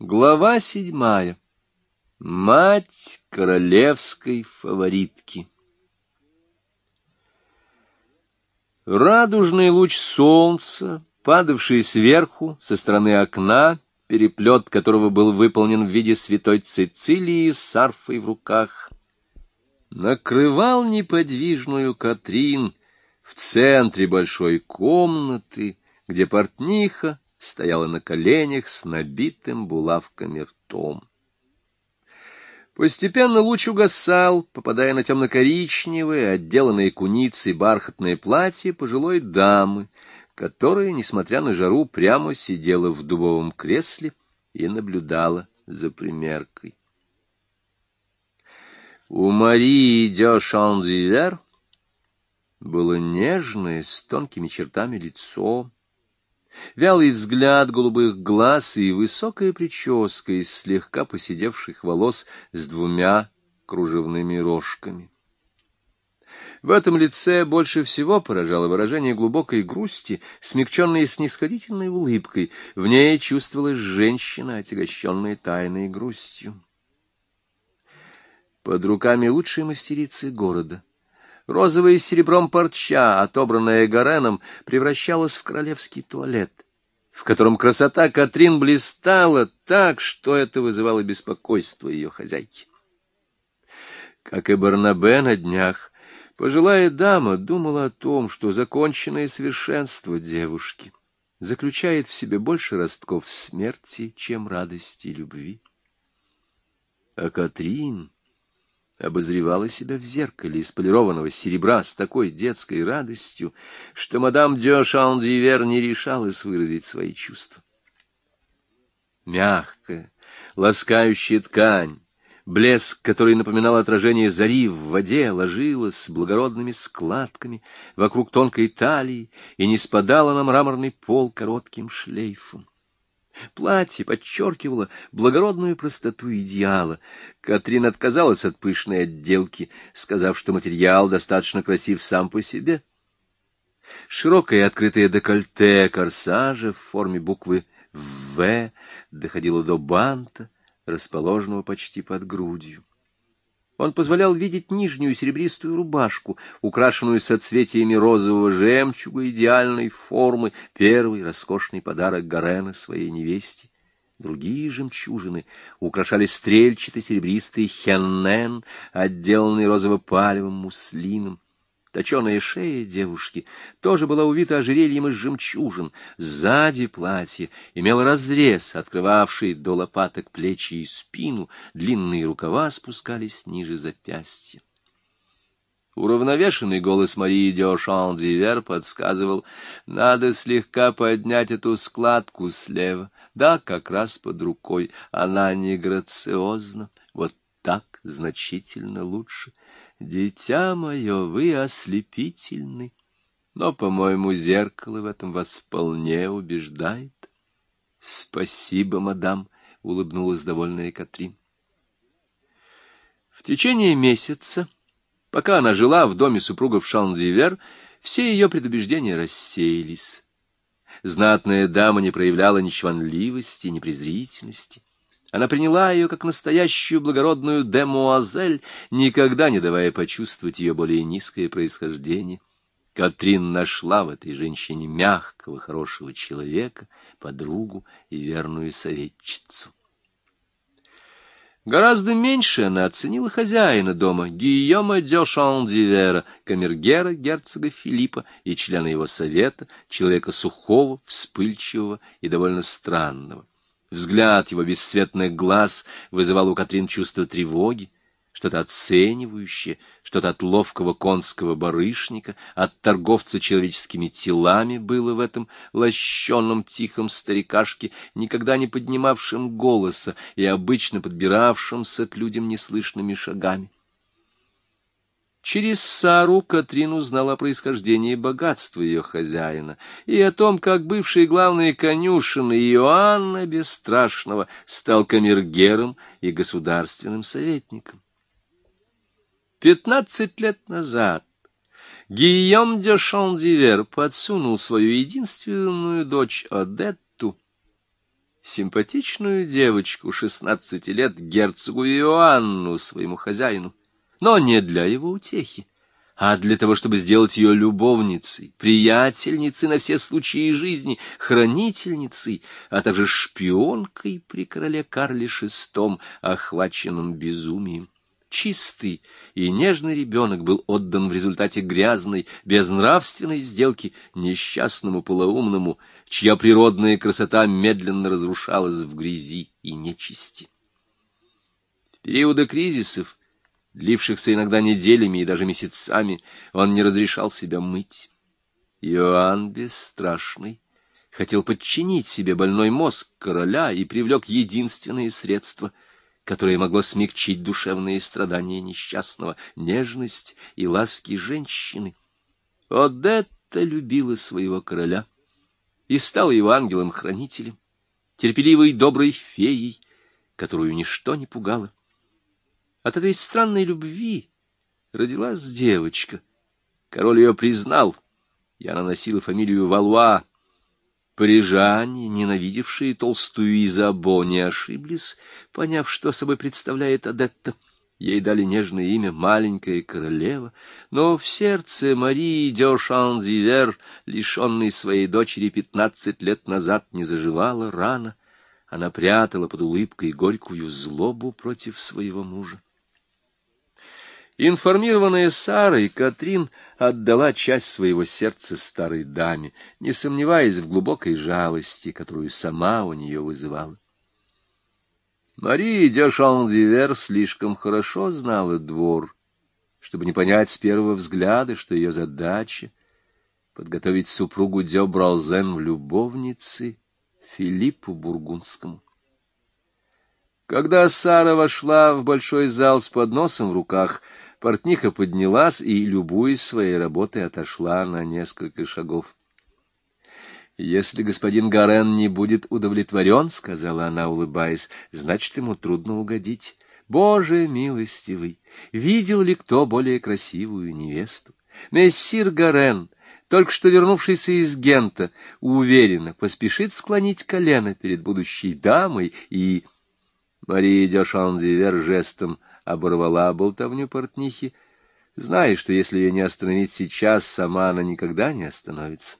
Глава седьмая. Мать королевской фаворитки. Радужный луч солнца, падавший сверху со стороны окна, переплет которого был выполнен в виде святой Цицилии с арфой в руках, накрывал неподвижную Катрин в центре большой комнаты, где портниха стояла на коленях с набитым булавками ртом. Постепенно луч угасал, попадая на темно-коричневое, отделанное куницей бархатное платье пожилой дамы, которая, несмотря на жару, прямо сидела в дубовом кресле и наблюдала за примеркой. У Марии де Шандивер было нежное, с тонкими чертами лицо, Вялый взгляд голубых глаз и высокая прическа из слегка поседевших волос с двумя кружевными рожками. В этом лице больше всего поражало выражение глубокой грусти, смягченной снисходительной улыбкой. В ней чувствовалась женщина, отягощенная тайной грустью. Под руками лучшей мастерицы города — Розовая с серебром парча, отобранная Гореном, превращалась в королевский туалет, в котором красота Катрин блистала так, что это вызывало беспокойство ее хозяйки. Как и Барнабе на днях, пожилая дама думала о том, что законченное совершенство девушки заключает в себе больше ростков смерти, чем радости и любви. А Катрин обозревала себя в зеркале из полированного серебра с такой детской радостью, что мадам де Шандивер не решалась выразить свои чувства. Мягкая, ласкающая ткань, блеск, который напоминал отражение зари в воде, ложилась с благородными складками вокруг тонкой талии и не спадала на мраморный пол коротким шлейфом. Платье подчеркивало благородную простоту идеала. Катрин отказалась от пышной отделки, сказав, что материал достаточно красив сам по себе. Широкое открытое декольте корсажа в форме буквы «В» доходило до банта, расположенного почти под грудью. Он позволял видеть нижнюю серебристую рубашку, украшенную соцветиями розового жемчуга идеальной формы, первый роскошный подарок Гарена своей невесте. Другие жемчужины украшали стрельчатый серебристый хеннен, отделанный розово-палевым муслином. Точеная шея девушки тоже была увита ожерельем из жемчужин. Сзади платье имело разрез, открывавший до лопаток плечи и спину, длинные рукава спускались ниже запястья. Уравновешенный голос Марии де Шандивер подсказывал, надо слегка поднять эту складку слева. Да, как раз под рукой. Она не грациозна. Вот так значительно лучше. Дитя мое, вы ослепительны, но, по-моему, зеркало в этом вас вполне убеждает. Спасибо, мадам, — улыбнулась довольная Катрин. В течение месяца, пока она жила в доме супругов Шанзивер, все ее предубеждения рассеялись. Знатная дама не проявляла ни чванливости, ни презрительности. Она приняла ее как настоящую благородную демуазель, никогда не давая почувствовать ее более низкое происхождение. Катрин нашла в этой женщине мягкого, хорошего человека, подругу и верную советчицу. Гораздо меньше она оценила хозяина дома, Гийома де Шандивера, камергера герцога Филиппа и члена его совета, человека сухого, вспыльчивого и довольно странного. Взгляд его бесцветных глаз вызывал у Катрин чувство тревоги, что-то оценивающее, что-то от ловкого конского барышника, от торговца человеческими телами было в этом лощенном тихом старикашке, никогда не поднимавшем голоса и обычно подбиравшемся к людям неслышными шагами. Через Сару Катрин узнала о происхождении богатства ее хозяина и о том, как бывший главный конюшен Иоанна Бесстрашного стал камергером и государственным советником. Пятнадцать лет назад Гийом де Шандивер подсунул свою единственную дочь Одетту симпатичную девочку шестнадцати лет герцогу Иоанну, своему хозяину, но не для его утехи, а для того, чтобы сделать ее любовницей, приятельницей на все случаи жизни, хранительницей, а также шпионкой при короле Карле VI, охваченном безумием. Чистый и нежный ребенок был отдан в результате грязной, безнравственной сделки несчастному полоумному, чья природная красота медленно разрушалась в грязи и нечисти. В периоды кризисов, длившихся иногда неделями и даже месяцами, он не разрешал себя мыть. Иоанн Бесстрашный хотел подчинить себе больной мозг короля и привлек единственное средство — которое могло смягчить душевные страдания несчастного, нежность и ласки женщины. Одетта любила своего короля и стала его ангелом-хранителем, терпеливой доброй феей, которую ничто не пугало. От этой странной любви родилась девочка. Король ее признал, и она носила фамилию Валуа, Парижане, ненавидевшие толстую Изабо, не ошиблись, поняв, что собой представляет Адетта. Ей дали нежное имя «Маленькая королева», но в сердце Марии Дёшан-Зивер, лишенной своей дочери пятнадцать лет назад, не заживала рана. Она прятала под улыбкой горькую злобу против своего мужа. Информированная Сарой, Катрин отдала часть своего сердца старой даме, не сомневаясь в глубокой жалости, которую сама у нее вызывала. Мария де Шанзивер слишком хорошо знала двор, чтобы не понять с первого взгляда, что ее задача — подготовить супругу де Браузен в любовнице Филиппу Бургундскому. Когда Сара вошла в большой зал с подносом в руках — Портниха поднялась и, любуясь своей работой, отошла на несколько шагов. «Если господин Гарен не будет удовлетворен, — сказала она, улыбаясь, — значит, ему трудно угодить. Боже милостивый, видел ли кто более красивую невесту? Мессир Гарен, только что вернувшийся из Гента, уверенно поспешит склонить колено перед будущей дамой и... Мария Дешан-Дивер жестом оборвала болтовню портнихи, зная, что если ее не остановить сейчас, сама она никогда не остановится.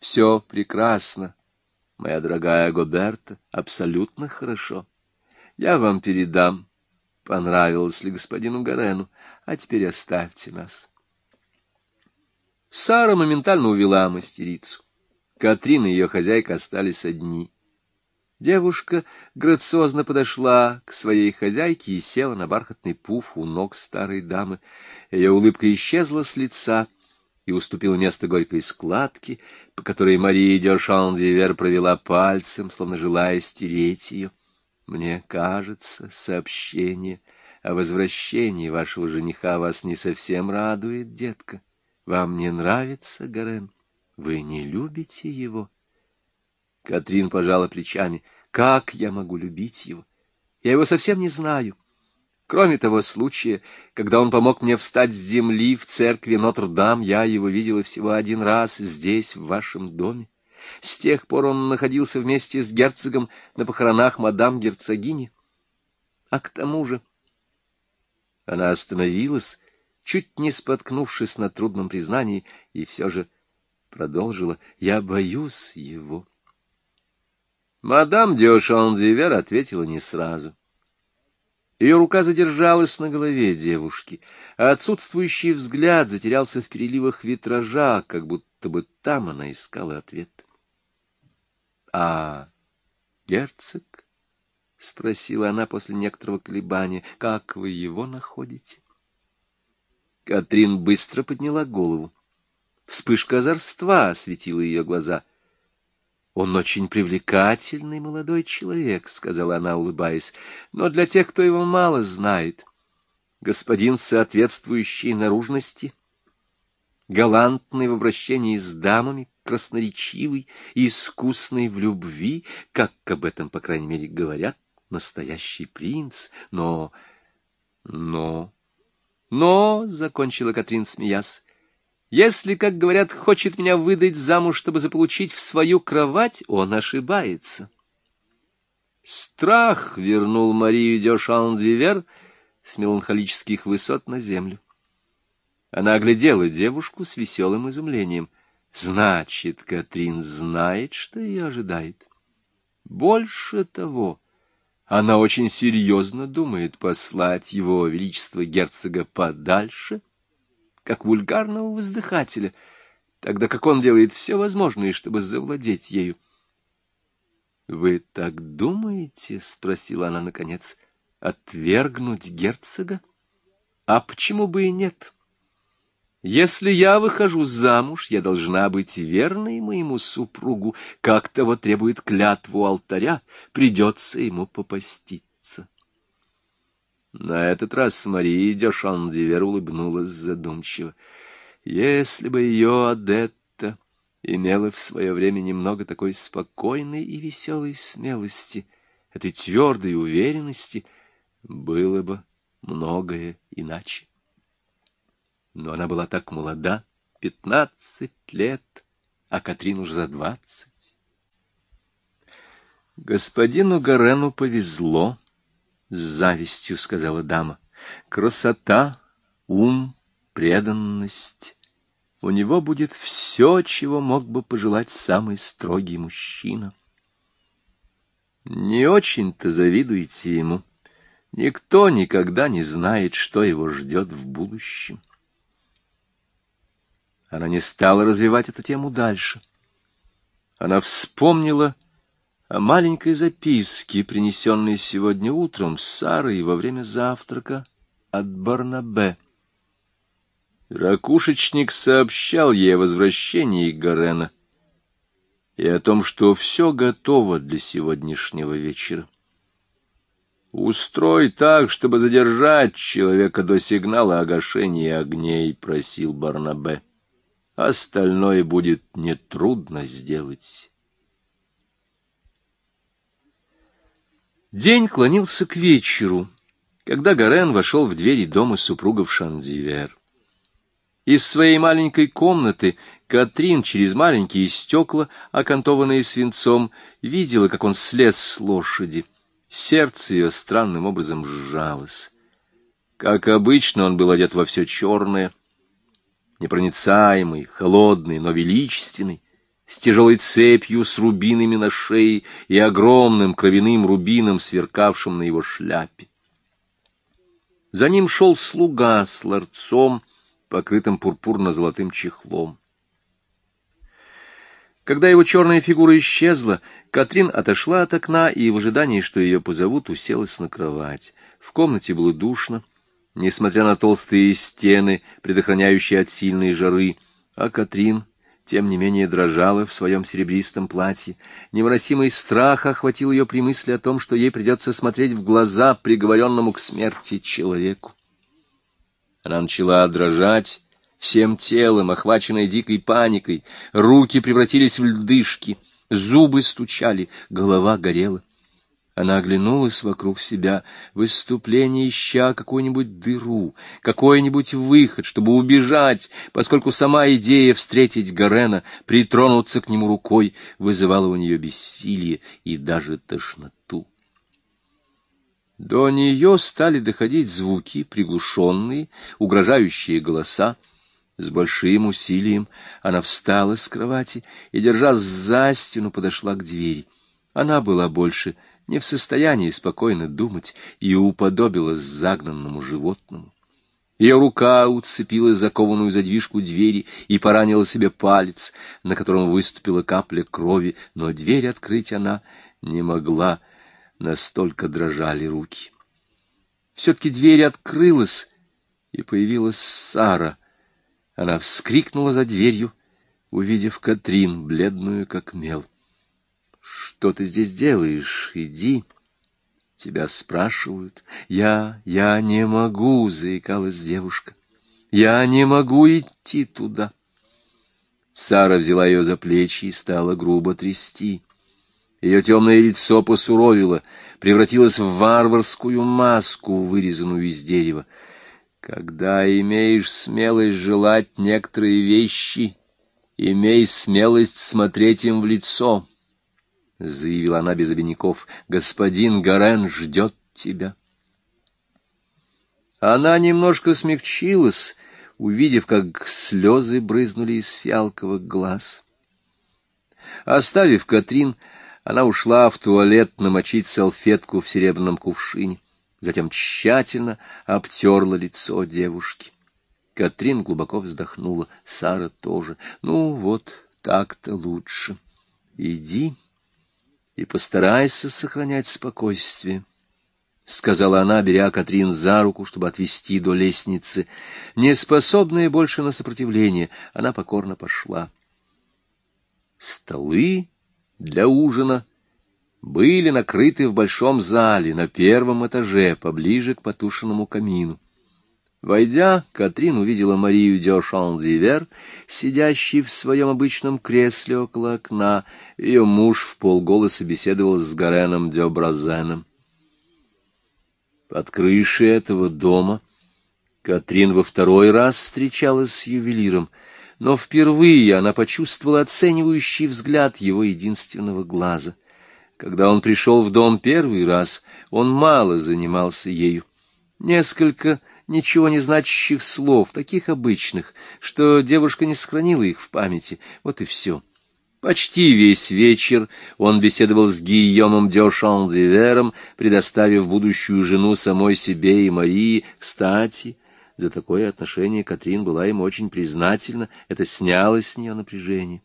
Все прекрасно, моя дорогая Гоберта, абсолютно хорошо. Я вам передам, понравилось ли господину Гарену, а теперь оставьте нас. Сара моментально увела мастерицу. Катрин и ее хозяйка остались одни — Девушка грациозно подошла к своей хозяйке и села на бархатный пуф у ног старой дамы. Ее улыбка исчезла с лица и уступила место горькой складке, по которой Мария Дершан-Дивер провела пальцем, словно желая стереть ее. Мне кажется, сообщение о возвращении вашего жениха вас не совсем радует, детка. Вам не нравится, Гарен? Вы не любите его? — Катрин пожала плечами. «Как я могу любить его? Я его совсем не знаю. Кроме того случая, когда он помог мне встать с земли в церкви Нотр-Дам, я его видела всего один раз здесь, в вашем доме. С тех пор он находился вместе с герцогом на похоронах мадам-герцогини. А к тому же...» Она остановилась, чуть не споткнувшись на трудном признании, и все же продолжила. «Я боюсь его». Мадам Диошан-Дивер ответила не сразу. Ее рука задержалась на голове девушки, а отсутствующий взгляд затерялся в переливах витража, как будто бы там она искала ответ. — А герцог? — спросила она после некоторого колебания. — Как вы его находите? Катрин быстро подняла голову. Вспышка озорства осветила ее глаза. «Он очень привлекательный молодой человек», — сказала она, улыбаясь, — «но для тех, кто его мало знает, господин соответствующий наружности, галантный в обращении с дамами, красноречивый и искусный в любви, как об этом, по крайней мере, говорят, настоящий принц, но... но... но, — закончила Катрин, смеясь, если, как говорят, хочет меня выдать замуж, чтобы заполучить в свою кровать, он ошибается. Страх вернул Марию де Шандивер с меланхолических высот на землю. Она оглядела девушку с веселым изумлением. Значит, Катрин знает, что ее ожидает. Больше того, она очень серьезно думает послать его величество герцога подальше, как вульгарного воздыхателя, тогда как он делает все возможное, чтобы завладеть ею. «Вы так думаете?» — спросила она наконец. «Отвергнуть герцога? А почему бы и нет? Если я выхожу замуж, я должна быть верной моему супругу, как того требует клятву алтаря, придется ему попаститься». На этот раз Мария Дешандивер улыбнулась задумчиво. Если бы ее Адет имела в свое время немного такой спокойной и веселой смелости, этой твердой уверенности, было бы многое иначе. Но она была так молода, пятнадцать лет, а Катрин уж за двадцать. Господину Горену повезло, — с завистью сказала дама. Красота, ум, преданность у него будет все, чего мог бы пожелать самый строгий мужчина. Не очень-то завидуйте ему. Никто никогда не знает, что его ждет в будущем. Она не стала развивать эту тему дальше. Она вспомнила о маленькой записке, принесенной сегодня утром с Сарой во время завтрака от Барнабе. Ракушечник сообщал ей о возвращении Гарена и о том, что все готово для сегодняшнего вечера. «Устрой так, чтобы задержать человека до сигнала о гашении огней», — просил Барнабе. «Остальное будет нетрудно сделать». День клонился к вечеру, когда Гарен вошел в двери дома супругов Шандивер. Из своей маленькой комнаты Катрин через маленькие стекла, окантованные свинцом, видела, как он слез с лошади. Сердце ее странным образом сжалось. Как обычно, он был одет во все черное, непроницаемый, холодный, но величественный, с тяжелой цепью, с рубинами на шее и огромным кровяным рубином, сверкавшим на его шляпе. За ним шел слуга с ларцом, покрытым пурпурно-золотым чехлом. Когда его черная фигура исчезла, Катрин отошла от окна и в ожидании, что ее позовут, уселась на кровать. В комнате было душно, несмотря на толстые стены, предохраняющие от сильной жары, а Катрин, тем не менее, дрожала в своем серебристом платье. Невыносимый страх охватил ее при мысли о том, что ей придется смотреть в глаза приговоренному к смерти человеку. Она начала дрожать всем телом, охваченная дикой паникой. Руки превратились в льдышки, зубы стучали, голова горела. Она оглянулась вокруг себя, выступление ища какую-нибудь дыру, какой-нибудь выход, чтобы убежать, поскольку сама идея встретить Гарена, притронуться к нему рукой, вызывала у нее бессилие и даже тошноту. До нее стали доходить звуки, приглушенные, угрожающие голоса. С большим усилием она встала с кровати и, держа за стену, подошла к двери. Она была больше не в состоянии спокойно думать и уподобилась загнанному животному. Ее рука уцепила закованную задвижку двери и поранила себе палец, на котором выступила капля крови, но дверь открыть она не могла, настолько дрожали руки. Все-таки дверь открылась, и появилась Сара. Она вскрикнула за дверью, увидев Катрин, бледную как мел. — Что ты здесь делаешь? Иди. Тебя спрашивают. Я, я не могу, — заикалась девушка. Я не могу идти туда. Сара взяла ее за плечи и стала грубо трясти. Ее темное лицо посуровило, превратилось в варварскую маску, вырезанную из дерева. Когда имеешь смелость желать некоторые вещи, имей смелость смотреть им в лицо. — заявила она без обиняков. — Господин Гарен ждет тебя. Она немножко смягчилась, увидев, как слезы брызнули из фиалковых глаз. Оставив Катрин, она ушла в туалет намочить салфетку в серебряном кувшине, затем тщательно обтерла лицо девушки. Катрин глубоко вздохнула, Сара тоже. Ну вот, так-то лучше. Иди и постарайся сохранять спокойствие. — сказала она, беря Катрин за руку, чтобы отвести до лестницы. Неспособная больше на сопротивление, она покорно пошла. Столы для ужина были накрыты в большом зале на первом этаже, поближе к потушенному камину. Войдя, Катрин увидела Марию Дёшан-Дивер, сидящей в своем обычном кресле около окна. Ее муж в полголоса беседовал с Гареном Дёбразеном. Под крышей этого дома Катрин во второй раз встречалась с ювелиром, но впервые она почувствовала оценивающий взгляд его единственного глаза. Когда он пришел в дом первый раз, он мало занимался ею. Несколько ничего не значащих слов, таких обычных, что девушка не сохранила их в памяти. Вот и все. Почти весь вечер он беседовал с Гийомом Дёшан-Дивером, предоставив будущую жену самой себе и Марии. Кстати, за такое отношение Катрин была ему очень признательна, это сняло с нее напряжение.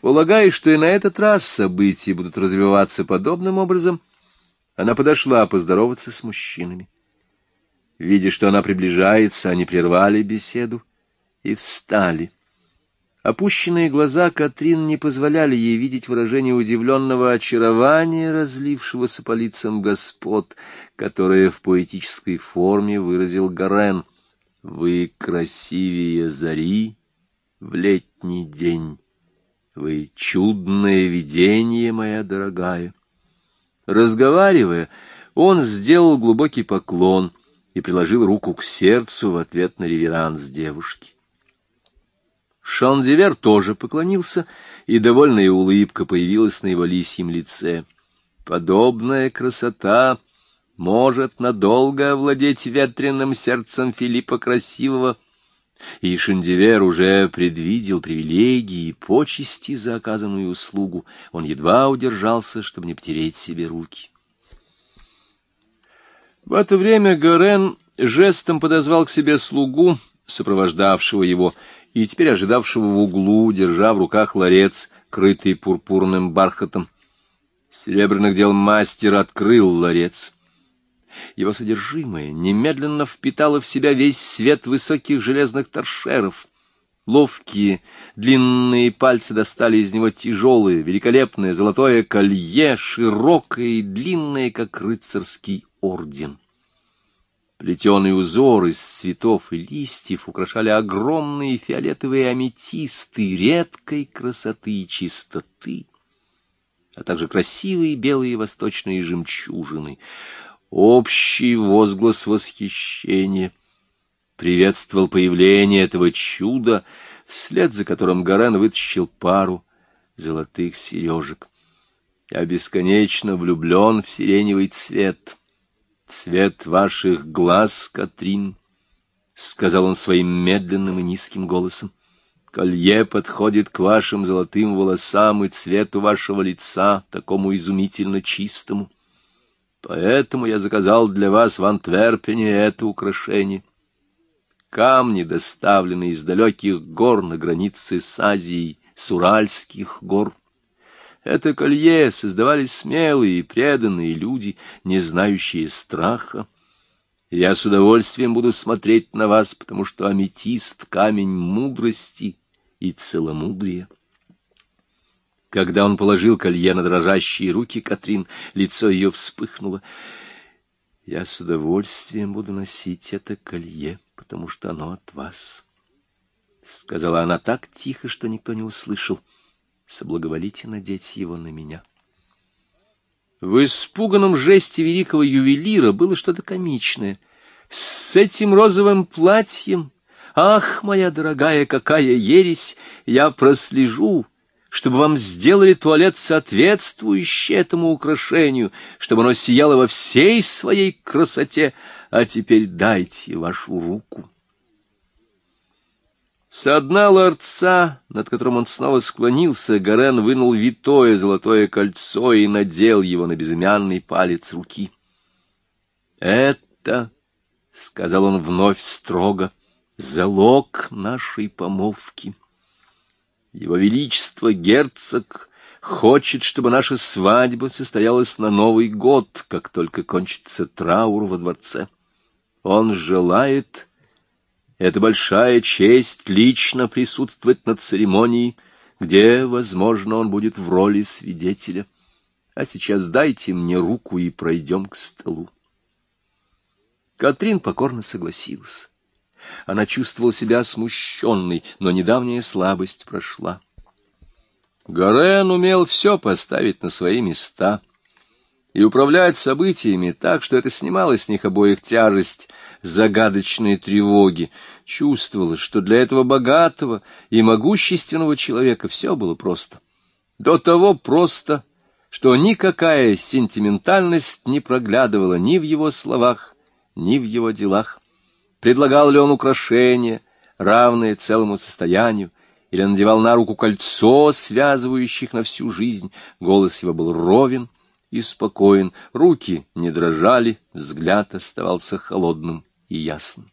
Полагая, что и на этот раз события будут развиваться подобным образом, она подошла поздороваться с мужчинами. Видя, что она приближается, они прервали беседу и встали. Опущенные глаза Катрин не позволяли ей видеть выражение удивленного очарования, разлившегося по лицам господ, которое в поэтической форме выразил Гарен. «Вы красивее зари в летний день, вы чудное видение, моя дорогая». Разговаривая, он сделал глубокий поклон и приложил руку к сердцу в ответ на реверанс девушки. Шандивер тоже поклонился, и довольная улыбка появилась на его лисьем лице. Подобная красота может надолго овладеть ветреным сердцем Филиппа Красивого, и Шандивер уже предвидел привилегии и почести за оказанную услугу. Он едва удержался, чтобы не потереть себе руки. В это время Горен жестом подозвал к себе слугу, сопровождавшего его, и теперь ожидавшего в углу, держа в руках ларец, крытый пурпурным бархатом. Серебряных дел мастер открыл ларец. Его содержимое немедленно впитало в себя весь свет высоких железных торшеров. Ловкие, длинные пальцы достали из него тяжелое, великолепное золотое колье, широкое и длинное, как рыцарский орден. Плетеный узор из цветов и листьев украшали огромные фиолетовые аметисты редкой красоты и чистоты, а также красивые белые восточные жемчужины. Общий возглас восхищения приветствовал появление этого чуда, вслед за которым Гарен вытащил пару золотых сережек. Я бесконечно влюблен в сиреневый цвет — цвет ваших глаз, Катрин, — сказал он своим медленным и низким голосом. Колье подходит к вашим золотым волосам и цвету вашего лица, такому изумительно чистому. Поэтому я заказал для вас в Антверпене это украшение. Камни, доставленные из далеких гор на границе с Азией, с Уральских гор — это колье создавали смелые и преданные люди, не знающие страха. Я с удовольствием буду смотреть на вас, потому что аметист — камень мудрости и целомудрия. Когда он положил колье на дрожащие руки Катрин, лицо ее вспыхнуло. «Я с удовольствием буду носить это колье, потому что оно от вас», — сказала она так тихо, что никто не услышал соблаговолите надеть его на меня. В испуганном жесте великого ювелира было что-то комичное. С этим розовым платьем, ах, моя дорогая, какая ересь, я прослежу, чтобы вам сделали туалет соответствующий этому украшению, чтобы оно сияло во всей своей красоте, а теперь дайте вашу руку. Со дна ларца, над которым он снова склонился, Гарен вынул витое золотое кольцо и надел его на безымянный палец руки. «Это, — сказал он вновь строго, — залог нашей помолвки». Его Величество герцог хочет, чтобы наша свадьба состоялась на Новый год, как только кончится траур во дворце. Он желает, это большая честь, лично присутствовать на церемонии, где, возможно, он будет в роли свидетеля. А сейчас дайте мне руку и пройдем к столу. Катрин покорно согласилась. Она чувствовала себя смущенной, но недавняя слабость прошла. Горен умел все поставить на свои места и управлять событиями так, что это снимало с них обоих тяжесть загадочной тревоги. Чувствовалось, что для этого богатого и могущественного человека все было просто. До того просто, что никакая сентиментальность не проглядывала ни в его словах, ни в его делах. Предлагал ли он украшения, равные целому состоянию, или надевал на руку кольцо, связывающих на всю жизнь. Голос его был ровен и спокоен, руки не дрожали, взгляд оставался холодным и ясным.